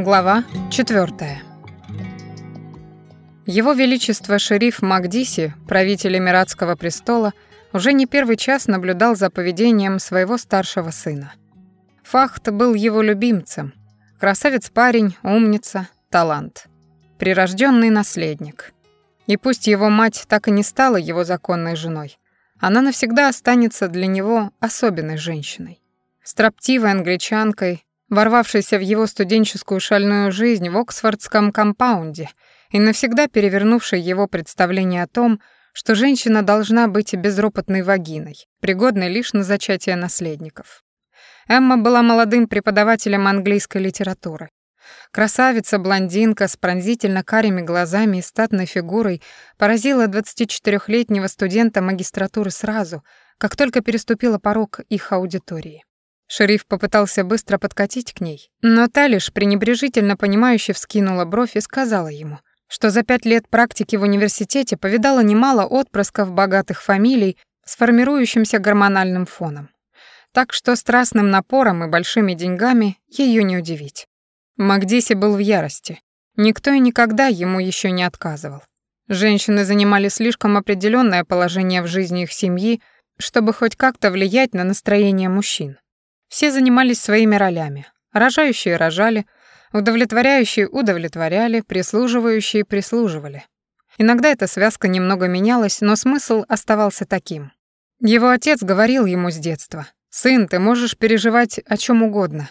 Глава 4. Его Величество шериф Макдиси, правитель Эмиратского престола, уже не первый час наблюдал за поведением своего старшего сына. Фахт был его любимцем. Красавец-парень, умница, талант. Прирожденный наследник. И пусть его мать так и не стала его законной женой, она навсегда останется для него особенной женщиной. Строптивой англичанкой, ворвавшейся в его студенческую шальную жизнь в Оксфордском компаунде и навсегда перевернувшей его представление о том, что женщина должна быть безропотной вагиной, пригодной лишь на зачатие наследников. Эмма была молодым преподавателем английской литературы. Красавица-блондинка с пронзительно карими глазами и статной фигурой поразила 24-летнего студента магистратуры сразу, как только переступила порог их аудитории. Шериф попытался быстро подкатить к ней, но та лишь пренебрежительно понимающе вскинула бровь и сказала ему, что за пять лет практики в университете повидала немало отпрысков богатых фамилий с формирующимся гормональным фоном. Так что страстным напором и большими деньгами ее не удивить. Макдиси был в ярости. Никто и никогда ему еще не отказывал. Женщины занимали слишком определенное положение в жизни их семьи, чтобы хоть как-то влиять на настроение мужчин. Все занимались своими ролями. Рожающие рожали, удовлетворяющие удовлетворяли, прислуживающие прислуживали. Иногда эта связка немного менялась, но смысл оставался таким. Его отец говорил ему с детства, «Сын, ты можешь переживать о чем угодно.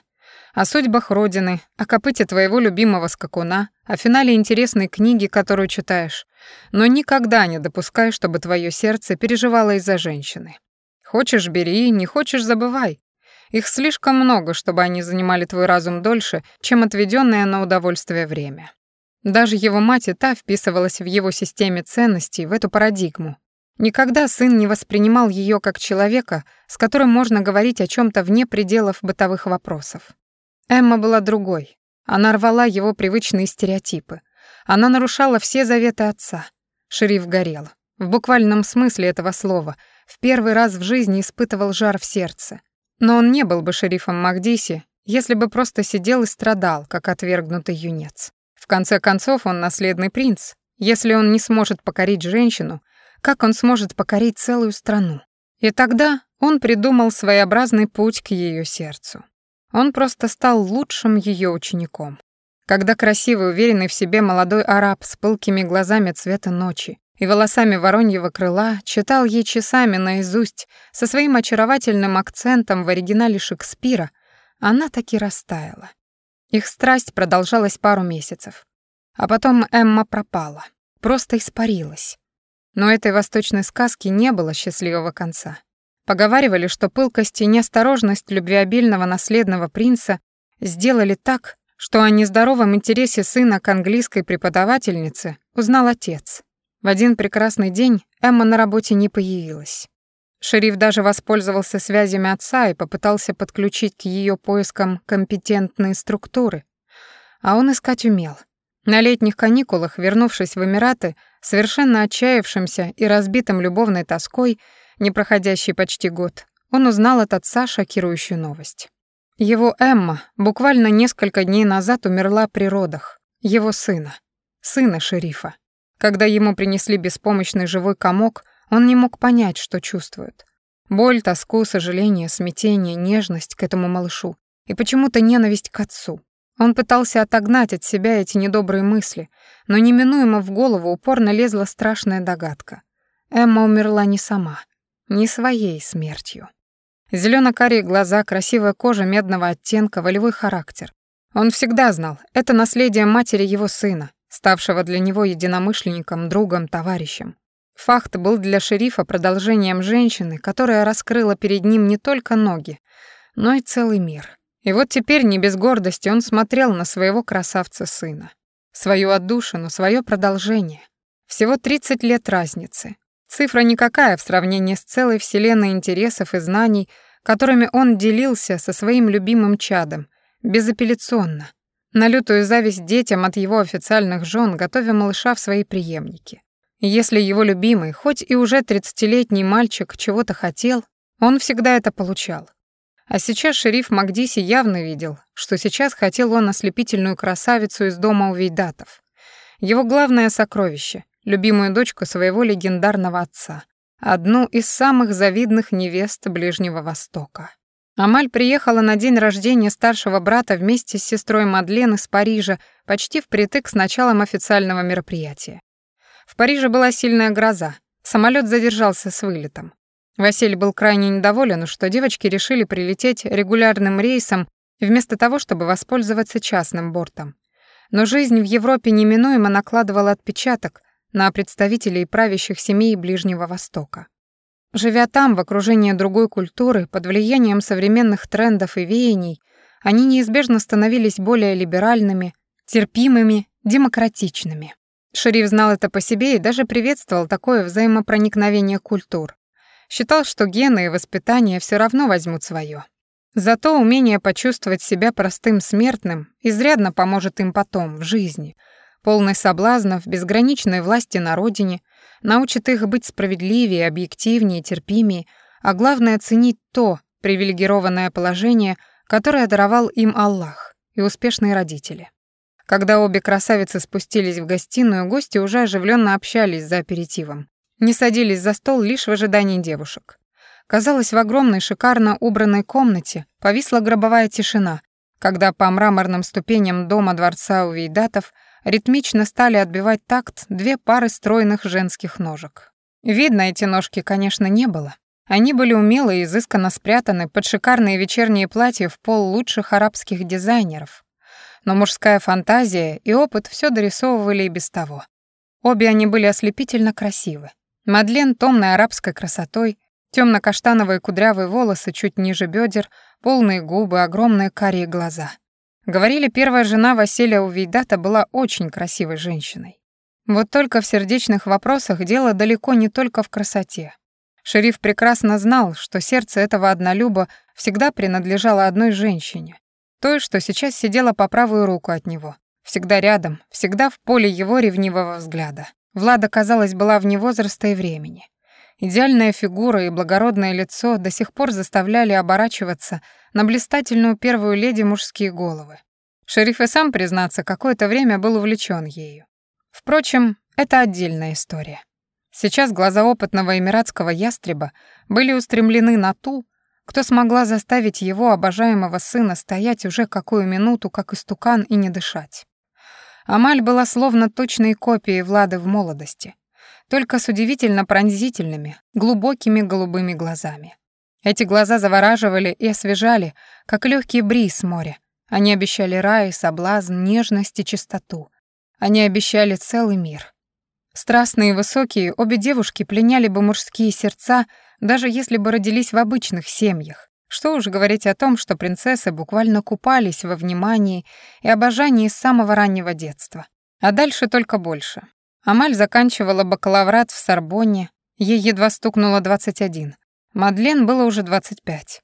О судьбах Родины, о копыте твоего любимого скакуна, о финале интересной книги, которую читаешь, но никогда не допускай, чтобы твое сердце переживало из-за женщины. Хочешь — бери, не хочешь — забывай. Их слишком много, чтобы они занимали твой разум дольше, чем отведенное на удовольствие время. Даже его мать и та вписывалась в его системе ценностей, в эту парадигму. Никогда сын не воспринимал ее как человека, с которым можно говорить о чем то вне пределов бытовых вопросов. Эмма была другой. Она рвала его привычные стереотипы. Она нарушала все заветы отца. Шериф горел. В буквальном смысле этого слова. В первый раз в жизни испытывал жар в сердце. Но он не был бы шерифом Макдиси, если бы просто сидел и страдал, как отвергнутый юнец. В конце концов, он наследный принц. Если он не сможет покорить женщину, как он сможет покорить целую страну? И тогда он придумал своеобразный путь к ее сердцу. Он просто стал лучшим ее учеником. Когда красивый, уверенный в себе молодой араб с пылкими глазами цвета ночи и волосами вороньего крыла читал ей часами наизусть со своим очаровательным акцентом в оригинале Шекспира, она таки растаяла. Их страсть продолжалась пару месяцев. А потом Эмма пропала, просто испарилась. Но этой восточной сказки не было счастливого конца. Поговаривали, что пылкость и неосторожность любвеобильного наследного принца сделали так, что о нездоровом интересе сына к английской преподавательнице узнал отец. В один прекрасный день Эмма на работе не появилась. Шериф даже воспользовался связями отца и попытался подключить к ее поискам компетентные структуры. А он искать умел. На летних каникулах, вернувшись в Эмираты, совершенно отчаявшимся и разбитым любовной тоской, не проходящий почти год, он узнал от отца шокирующую новость. Его Эмма буквально несколько дней назад умерла при родах, его сына, сына шерифа. Когда ему принесли беспомощный живой комок, он не мог понять, что чувствует. Боль, тоску, сожаление, смятение, нежность к этому малышу и почему-то ненависть к отцу. Он пытался отогнать от себя эти недобрые мысли, но неминуемо в голову упорно лезла страшная догадка. Эмма умерла не сама, не своей смертью. Зелёно-карие глаза, красивая кожа медного оттенка, волевой характер. Он всегда знал, это наследие матери его сына, ставшего для него единомышленником, другом, товарищем. Фахт был для шерифа продолжением женщины, которая раскрыла перед ним не только ноги, но и целый мир. И вот теперь не без гордости он смотрел на своего красавца-сына. Свою отдушину, свое продолжение. Всего 30 лет разницы. Цифра никакая в сравнении с целой вселенной интересов и знаний, которыми он делился со своим любимым чадом, безапелляционно, на лютую зависть детям от его официальных жен, готовя малыша в свои преемники. если его любимый, хоть и уже тридцатилетний мальчик чего-то хотел, он всегда это получал. А сейчас шериф Макдиси явно видел, что сейчас хотел он ослепительную красавицу из дома у. Его главное сокровище, любимую дочку своего легендарного отца, одну из самых завидных невест Ближнего Востока. Амаль приехала на день рождения старшего брата вместе с сестрой Мадлен из Парижа почти впритык с началом официального мероприятия. В Париже была сильная гроза, самолет задержался с вылетом. Василий был крайне недоволен, что девочки решили прилететь регулярным рейсом вместо того, чтобы воспользоваться частным бортом. Но жизнь в Европе неминуемо накладывала отпечаток на представителей правящих семей Ближнего Востока. Живя там, в окружении другой культуры, под влиянием современных трендов и веяний, они неизбежно становились более либеральными, терпимыми, демократичными. Шериф знал это по себе и даже приветствовал такое взаимопроникновение культур. Считал, что гены и воспитание все равно возьмут свое. Зато умение почувствовать себя простым смертным изрядно поможет им потом, в жизни, полной соблазнов, безграничной власти на родине, научит их быть справедливее, объективнее, терпимее, а главное ценить то привилегированное положение, которое даровал им Аллах и успешные родители. Когда обе красавицы спустились в гостиную, гости уже оживленно общались за аперитивом. Не садились за стол лишь в ожидании девушек. Казалось, в огромной шикарно убранной комнате повисла гробовая тишина, когда по мраморным ступеням дома дворца у ритмично стали отбивать такт две пары стройных женских ножек. Видно, эти ножки, конечно, не было. Они были умело и изысканно спрятаны под шикарные вечерние платья в пол лучших арабских дизайнеров. Но мужская фантазия и опыт все дорисовывали и без того. Обе они были ослепительно красивы. Мадлен томной арабской красотой, темно-каштановые кудрявые волосы чуть ниже бедер, полные губы, огромные карие глаза — Говорили, первая жена Василия Увейдата была очень красивой женщиной. Вот только в сердечных вопросах дело далеко не только в красоте. Шериф прекрасно знал, что сердце этого однолюба всегда принадлежало одной женщине, той, что сейчас сидела по правую руку от него, всегда рядом, всегда в поле его ревнивого взгляда. Влада, казалось, была вне возраста и времени. Идеальная фигура и благородное лицо до сих пор заставляли оборачиваться на блистательную первую леди мужские головы. Шериф и сам, признаться, какое-то время был увлечен ею. Впрочем, это отдельная история. Сейчас глаза опытного эмиратского ястреба были устремлены на ту, кто смогла заставить его обожаемого сына стоять уже какую минуту, как истукан, и не дышать. Амаль была словно точной копией Влады в молодости только с удивительно пронзительными, глубокими голубыми глазами. Эти глаза завораживали и освежали, как легкий бриз моря. Они обещали рай, соблазн, нежность и чистоту. Они обещали целый мир. Страстные и высокие, обе девушки пленяли бы мужские сердца, даже если бы родились в обычных семьях. Что уж говорить о том, что принцессы буквально купались во внимании и обожании с самого раннего детства. А дальше только больше. Амаль заканчивала бакалаврат в Сорбонне, ей едва стукнуло 21. Мадлен было уже 25.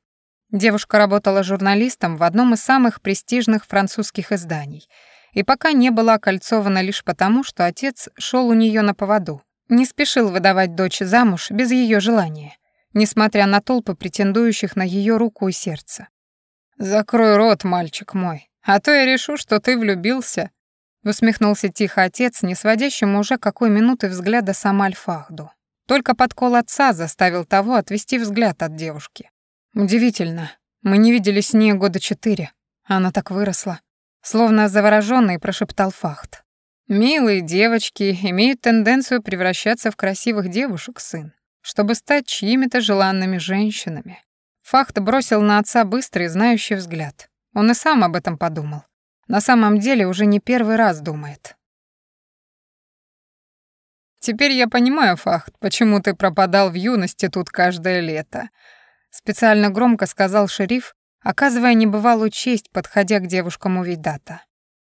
Девушка работала журналистом в одном из самых престижных французских изданий и пока не была окольцована лишь потому, что отец шел у нее на поводу, не спешил выдавать дочь замуж без ее желания, несмотря на толпы претендующих на ее руку и сердце. «Закрой рот, мальчик мой, а то я решу, что ты влюбился Усмехнулся тихо отец, не сводящему уже какой минуты взгляда сам Альфахду. Только подкол отца заставил того отвести взгляд от девушки. Удивительно, мы не виделись с ней года четыре. Она так выросла. Словно заворожённый прошептал Фахт. «Милые девочки имеют тенденцию превращаться в красивых девушек, сын, чтобы стать чьими-то желанными женщинами». Фахт бросил на отца быстрый, знающий взгляд. Он и сам об этом подумал. На самом деле уже не первый раз думает. «Теперь я понимаю, Фахт, почему ты пропадал в юности тут каждое лето», специально громко сказал шериф, оказывая небывалую честь, подходя к девушкам Увидата.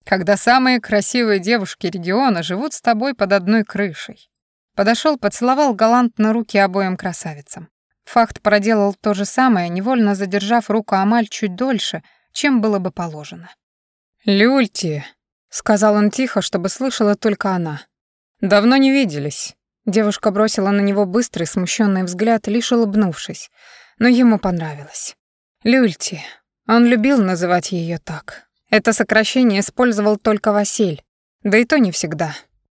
«Когда самые красивые девушки региона живут с тобой под одной крышей». Подошел, поцеловал галантно руки обоим красавицам. Фахт проделал то же самое, невольно задержав руку Амаль чуть дольше, чем было бы положено. «Люльти», — сказал он тихо, чтобы слышала только она. «Давно не виделись». Девушка бросила на него быстрый, смущенный взгляд, лишь улыбнувшись, но ему понравилось. Люльти. Он любил называть ее так. Это сокращение использовал только Василь, да и то не всегда.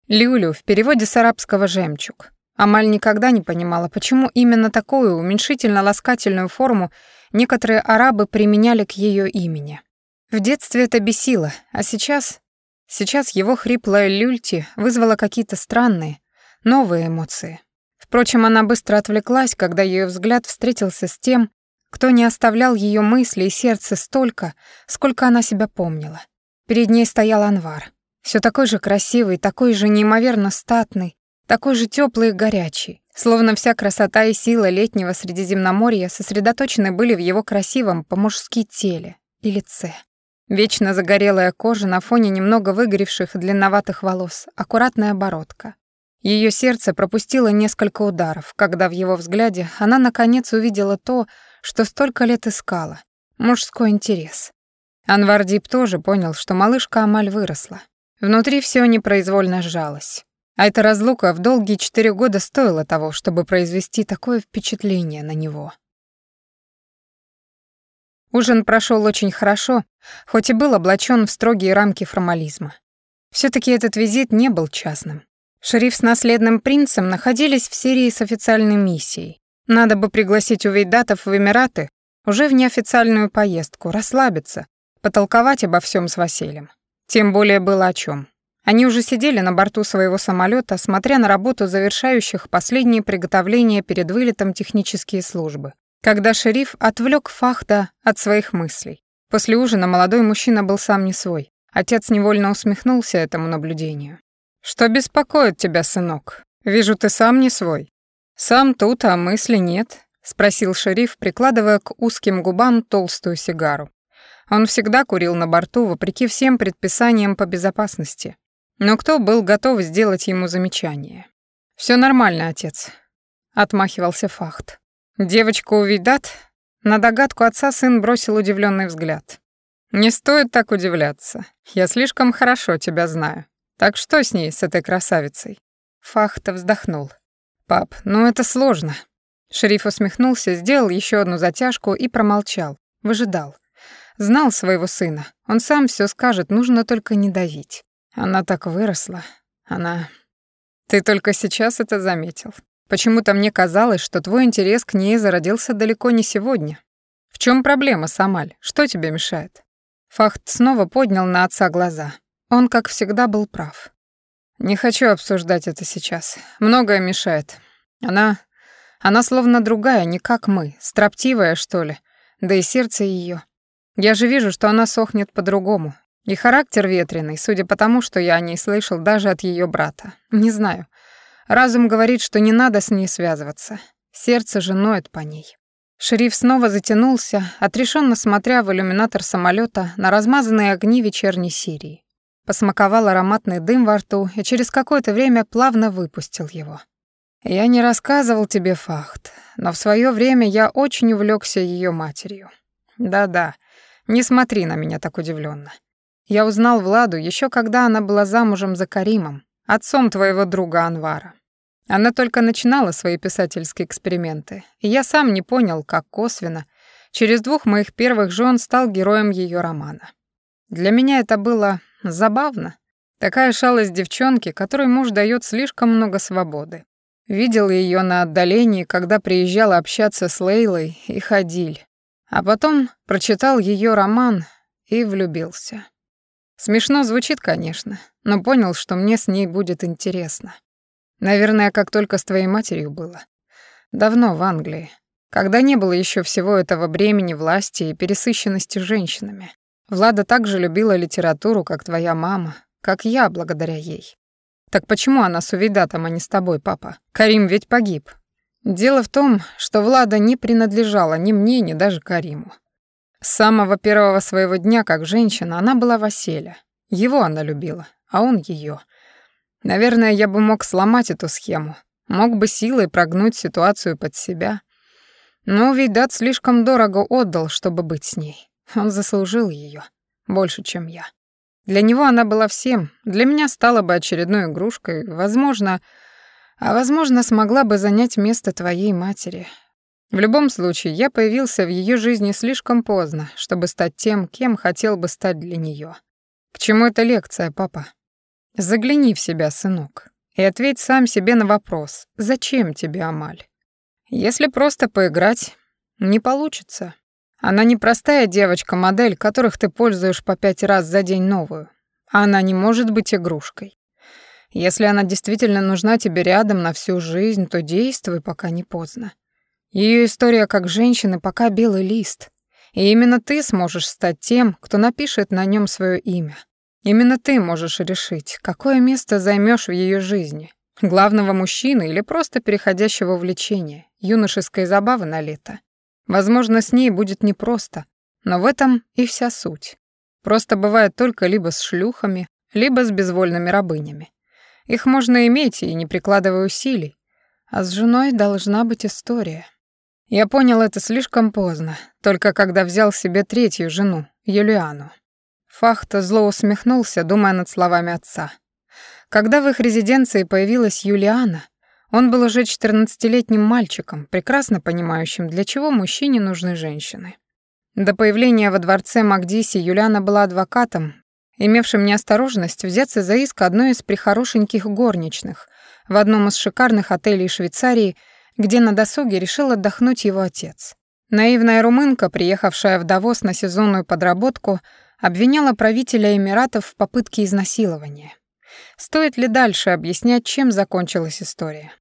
Люлю в переводе с арабского «жемчуг». Амаль никогда не понимала, почему именно такую уменьшительно-ласкательную форму некоторые арабы применяли к ее имени. В детстве это бесило, а сейчас... Сейчас его хриплая люльти вызвала какие-то странные, новые эмоции. Впрочем, она быстро отвлеклась, когда ее взгляд встретился с тем, кто не оставлял ее мысли и сердце столько, сколько она себя помнила. Перед ней стоял Анвар. Все такой же красивый, такой же неимоверно статный, такой же теплый и горячий, словно вся красота и сила летнего Средиземноморья сосредоточены были в его красивом по-мужски теле и лице. Вечно загорелая кожа на фоне немного выгоревших длинноватых волос, аккуратная бородка. Ее сердце пропустило несколько ударов, когда в его взгляде она наконец увидела то, что столько лет искала — мужской интерес. Анвар Дип тоже понял, что малышка Амаль выросла. Внутри все непроизвольно сжалось. А эта разлука в долгие четыре года стоила того, чтобы произвести такое впечатление на него. Ужин прошел очень хорошо, хоть и был облачен в строгие рамки формализма. все таки этот визит не был частным. Шериф с наследным принцем находились в Сирии с официальной миссией. Надо бы пригласить увейдатов в Эмираты уже в неофициальную поездку, расслабиться, потолковать обо всем с Василием. Тем более было о чем. Они уже сидели на борту своего самолета, смотря на работу завершающих последние приготовления перед вылетом технические службы, когда шериф отвлек Фахда от своих мыслей. После ужина молодой мужчина был сам не свой. Отец невольно усмехнулся этому наблюдению. «Что беспокоит тебя, сынок? Вижу, ты сам не свой». «Сам тут, а мысли нет», — спросил шериф, прикладывая к узким губам толстую сигару. Он всегда курил на борту, вопреки всем предписаниям по безопасности. Но кто был готов сделать ему замечание? Все нормально, отец», — отмахивался Фахт. «Девочка увидат?» На догадку отца сын бросил удивленный взгляд. «Не стоит так удивляться. Я слишком хорошо тебя знаю. Так что с ней, с этой красавицей?» Фахт вздохнул. «Пап, ну это сложно». Шериф усмехнулся, сделал еще одну затяжку и промолчал. Выжидал. Знал своего сына. Он сам все скажет, нужно только не давить. Она так выросла. Она... Ты только сейчас это заметил. Почему-то мне казалось, что твой интерес к ней зародился далеко не сегодня. В чем проблема, Самаль? Что тебе мешает? Фахт снова поднял на отца глаза. Он, как всегда, был прав. Не хочу обсуждать это сейчас. Многое мешает. Она... Она словно другая, не как мы, строптивая, что ли. Да и сердце ее. Я же вижу, что она сохнет по-другому, и характер ветреный, судя по тому, что я о ней слышал даже от ее брата. Не знаю. Разум говорит, что не надо с ней связываться. Сердце же ноет по ней. Шериф снова затянулся, отрешенно смотря в иллюминатор самолета на размазанные огни вечерней Сирии. Посмаковал ароматный дым во рту и через какое-то время плавно выпустил его. Я не рассказывал тебе факт, но в свое время я очень увлекся ее матерью. Да-да, не смотри на меня так удивленно. Я узнал Владу еще когда она была замужем за Каримом, отцом твоего друга Анвара. Она только начинала свои писательские эксперименты, и я сам не понял, как косвенно через двух моих первых жен стал героем ее романа. Для меня это было забавно. Такая шалость девчонки, которой муж дает слишком много свободы. Видел ее на отдалении, когда приезжала общаться с Лейлой и Хадиль. А потом прочитал ее роман и влюбился. Смешно звучит, конечно, но понял, что мне с ней будет интересно. Наверное, как только с твоей матерью было. Давно в Англии, когда не было еще всего этого бремени власти и пересыщенности женщинами. Влада также любила литературу, как твоя мама, как я, благодаря ей. Так почему она с Увидатом, а не с тобой, папа? Карим ведь погиб. Дело в том, что Влада не принадлежала ни мне, ни даже Кариму. С самого первого своего дня, как женщина, она была Василя. Его она любила, а он ее. Наверное, я бы мог сломать эту схему, мог бы силой прогнуть ситуацию под себя. Но Видат слишком дорого отдал, чтобы быть с ней. Он заслужил ее больше, чем я. Для него она была всем, для меня стала бы очередной игрушкой, возможно, а возможно, смогла бы занять место твоей матери. В любом случае, я появился в ее жизни слишком поздно, чтобы стать тем, кем хотел бы стать для нее. К чему эта лекция, папа? Загляни в себя, сынок, и ответь сам себе на вопрос, зачем тебе Амаль? Если просто поиграть, не получится. Она не простая девочка-модель, которых ты пользуешь по пять раз за день новую. Она не может быть игрушкой. Если она действительно нужна тебе рядом на всю жизнь, то действуй, пока не поздно. Ее история как женщины пока белый лист. И именно ты сможешь стать тем, кто напишет на нем свое имя. Именно ты можешь решить, какое место займешь в ее жизни. Главного мужчины или просто переходящего влечения, юношеской забавы на лето. Возможно, с ней будет непросто, но в этом и вся суть. Просто бывает только либо с шлюхами, либо с безвольными рабынями. Их можно иметь и не прикладывая усилий, а с женой должна быть история. Я понял это слишком поздно, только когда взял себе третью жену, Юлиану. Фахта зло усмехнулся, думая над словами отца. Когда в их резиденции появилась Юлиана, он был уже 14-летним мальчиком, прекрасно понимающим, для чего мужчине нужны женщины. До появления во дворце Магдиси Юлиана была адвокатом, имевшим неосторожность взяться за иск одной из прихорошеньких горничных в одном из шикарных отелей Швейцарии, где на досуге решил отдохнуть его отец. Наивная румынка, приехавшая в Давос на сезонную подработку, обвиняла правителя Эмиратов в попытке изнасилования. Стоит ли дальше объяснять, чем закончилась история?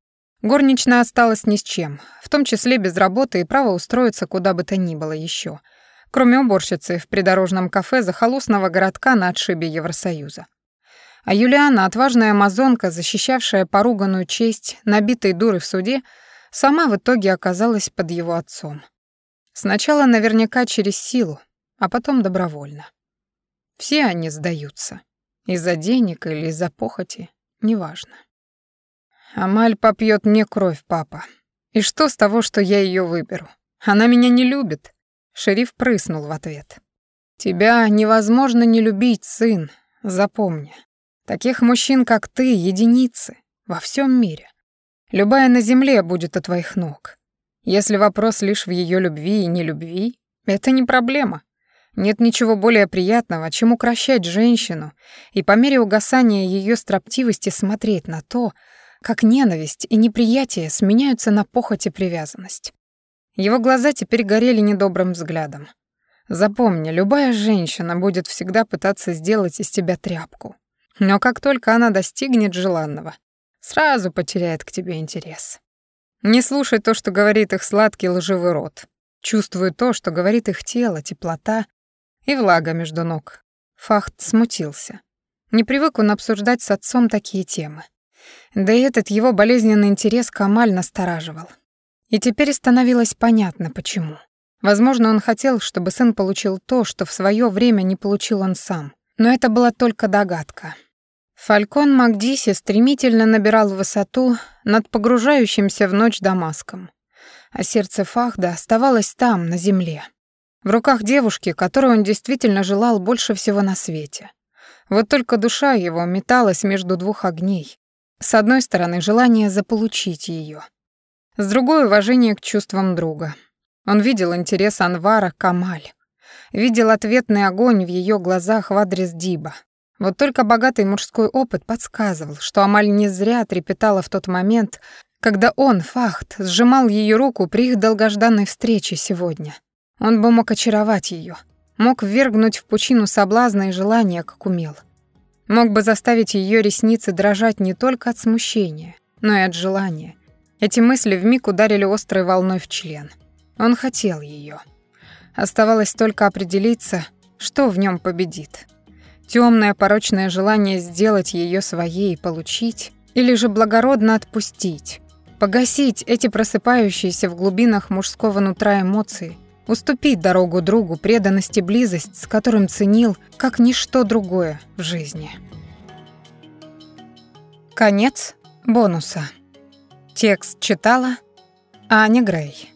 Горничная осталась ни с чем, в том числе без работы и права устроиться куда бы то ни было еще, кроме уборщицы в придорожном кафе захолустного городка на отшибе Евросоюза. А Юлиана, отважная амазонка, защищавшая поруганную честь набитой дуры в суде, сама в итоге оказалась под его отцом. Сначала наверняка через силу, а потом добровольно. Все они сдаются. Из-за денег или из-за похоти, неважно. Амаль попьет мне кровь, папа. И что с того, что я ее выберу? Она меня не любит. Шериф прыснул в ответ. Тебя невозможно не любить, сын. Запомни. Таких мужчин, как ты, единицы во всем мире. Любая на земле будет у твоих ног. Если вопрос лишь в ее любви и нелюбви, это не проблема. Нет ничего более приятного, чем укращать женщину и по мере угасания ее строптивости смотреть на то, как ненависть и неприятие сменяются на похоть и привязанность. Его глаза теперь горели недобрым взглядом. Запомни, любая женщина будет всегда пытаться сделать из тебя тряпку. Но как только она достигнет желанного, сразу потеряет к тебе интерес. Не слушай то, что говорит их сладкий лживый рот. Чувствуй то, что говорит их тело, теплота и влага между ног. Фахт смутился. Не привык он обсуждать с отцом такие темы. Да и этот его болезненный интерес Камаль настораживал. И теперь становилось понятно, почему. Возможно, он хотел, чтобы сын получил то, что в свое время не получил он сам. Но это была только догадка. Фалькон Макдиси стремительно набирал высоту над погружающимся в ночь Дамаском. А сердце Фахда оставалось там, на земле. В руках девушки, которую он действительно желал больше всего на свете. Вот только душа его металась между двух огней, с одной стороны, желание заполучить ее, с другой — уважение к чувствам друга. Он видел интерес Анвара Камаль, видел ответный огонь в ее глазах в адрес Диба. Вот только богатый мужской опыт подсказывал, что Амаль не зря трепетала в тот момент, когда он, Фахт, сжимал ее руку при их долгожданной встрече сегодня. Он бы мог очаровать ее, мог ввергнуть в пучину соблазна и желания, как умел. Мог бы заставить ее ресницы дрожать не только от смущения, но и от желания. Эти мысли вмиг ударили острой волной в член. Он хотел ее. Оставалось только определиться, что в нем победит. Темное порочное желание сделать ее своей и получить, или же благородно отпустить, погасить эти просыпающиеся в глубинах мужского нутра эмоции, уступить дорогу другу преданность и близость, с которым ценил, как ничто другое в жизни. Конец бонуса. Текст читала Аня Грей.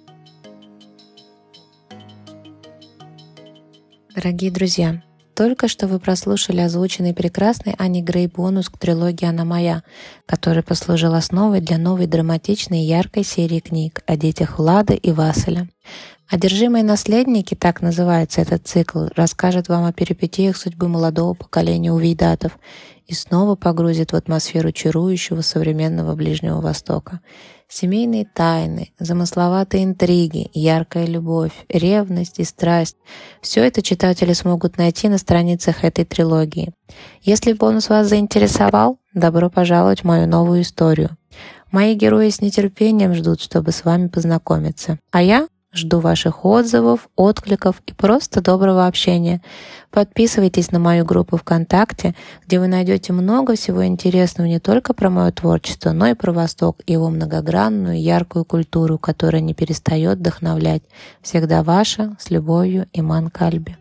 Дорогие друзья, Только что вы прослушали озвученный прекрасный Ани Грей бонус к трилогии «Она моя», который послужил основой для новой драматичной и яркой серии книг о детях Влада и Василя. «Одержимые наследники», так называется этот цикл, расскажет вам о перипетиях судьбы молодого поколения увейдатов и снова погрузит в атмосферу чарующего современного Ближнего Востока. Семейные тайны, замысловатые интриги, яркая любовь, ревность и страсть — все это читатели смогут найти на страницах этой трилогии. Если бонус вас заинтересовал, добро пожаловать в мою новую историю. Мои герои с нетерпением ждут, чтобы с вами познакомиться. А я Жду ваших отзывов, откликов и просто доброго общения. Подписывайтесь на мою группу ВКонтакте, где вы найдете много всего интересного не только про мое творчество, но и про Восток и его многогранную, яркую культуру, которая не перестает вдохновлять. Всегда ваша, с любовью, Иман Кальби.